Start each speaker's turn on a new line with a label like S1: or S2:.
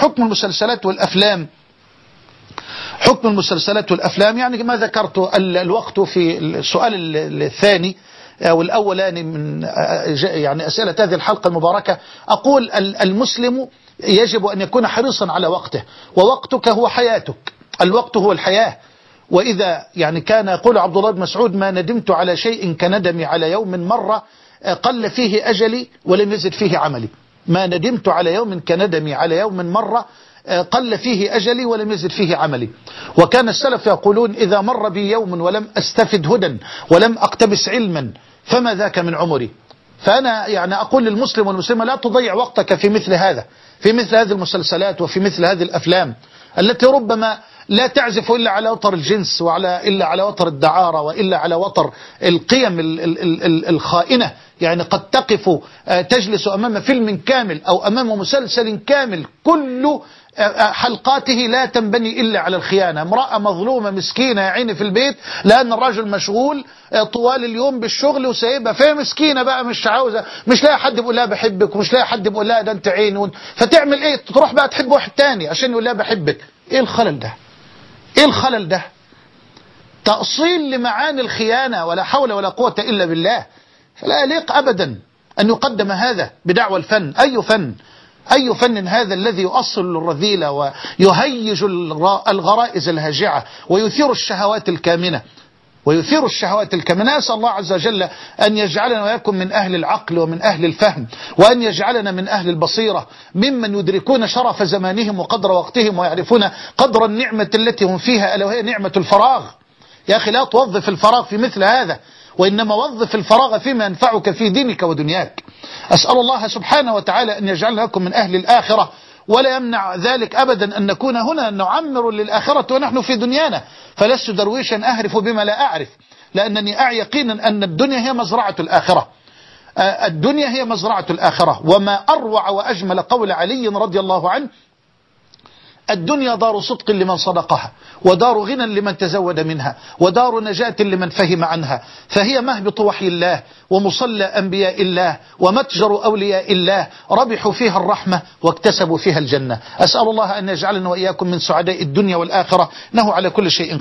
S1: حكم المسلسلات والأفلام. حكم المسلسلات والأفلام يعني ما ذكرت ال- الوقت في السؤال ال- الثاني أو الأولاني من يعني أسئلة هذه الحلقة المباركة. أقول ال- المسلم يجب أن يكون حريصا على وقته ووقتك هو حياتك. الوقت هو الحياة. وإذا يعني كان يقول عبد الله بن مسعود ما ندمت على شيء كندمي على يوم مرة قل فيه أجلي ولم يزد فيه عملي. ما ندمت على يوم كندمي على يوم مرة قل فيه أجلي ولم يزد فيه عملي. وكان السلف يقولون إذا مر بي يوم ولم أستفد هدى ولم أقتبس علما فما ذاك من عمري؟ فأنا يعني أقول للمسلم والمسلمة لا تضيع وقتك في مثل هذا في مثل هذه المسلسلات وفي مثل هذه الأفلام التي ربما لا تعزف إلا على وتر الجنس وعلى إلا على وتر الدعارة وإلا على وتر القيم ال- ال- ال- ال- الخائنة. يعني قد تقف آه، تجلس أمام فيلم كامل أو أمام مسلسل كامل. كل آه، آه، حلقاته لا تنبني إلا على الخيانة. امرأة مظلومة مسكينة يا عيني في البيت لأن الرجل مشغول طوال اليوم بالشغل وسايبها. فهي مسكينة بقى مش عاوزة مش لاقي حد يقول لها بحبك ومش لاقي حد يقول لها ده أنت عيني فتعمل إيه؟ تروح بقى تحب واحد تاني عشان يقول لها بحبك. إيه الخلل ده؟ إيه الخلل ده؟ تأصيل لمعاني الخيانة ولا حول ولا قوة إلا بالله. فلا يليق أبدا أن يقدم هذا بدعوى الفن. أي فن؟ أي فن هذا الذي يؤصل الرذيلة ويهيج الغ- الغرائز الهاجعة ويثير الشهوات الكامنة؟ ويثير الشهوات الكامنة نسأل الله عز وجل أن يجعلنا ويكن من أهل العقل ومن أهل الفهم وأن يجعلنا من أهل البصيرة ممن يدركون شرف زمانهم وقدر وقتهم ويعرفون قدر النعمة التي هم فيها ألا وهي نعمة الفراغ. يا أخي لا توظف الفراغ في مثل هذا وإنما وظف الفراغ فيما ينفعك في دينك ودنياك. أسأل الله سبحانه وتعالى أن يجعلنا لكم من أهل الآخرة ولا يمنع ذلك أبدا أن نكون هنا نعمر للآخرة ونحن في دنيانا. فلست درويشا أهرف بما لا أعرف لأنني أعي يقينا أن الدنيا هي مزرعة الآخرة. آه، الدنيا هي مزرعة الآخرة. وما أروع وأجمل قول علي رضي الله عنه الدنيا دار صدق لمن صدقها ودار غنى لمن تزود منها ودار نجاة لمن فهم عنها فهي مهبط وحي الله ومصلى أنبياء الله ومتجر أولياء الله ربحوا فيها الرحمة واكتسبوا فيها الجنة. أسأل الله أن يجعلنا وإياكم من سعداء الدنيا والآخرة إنه على كل شيء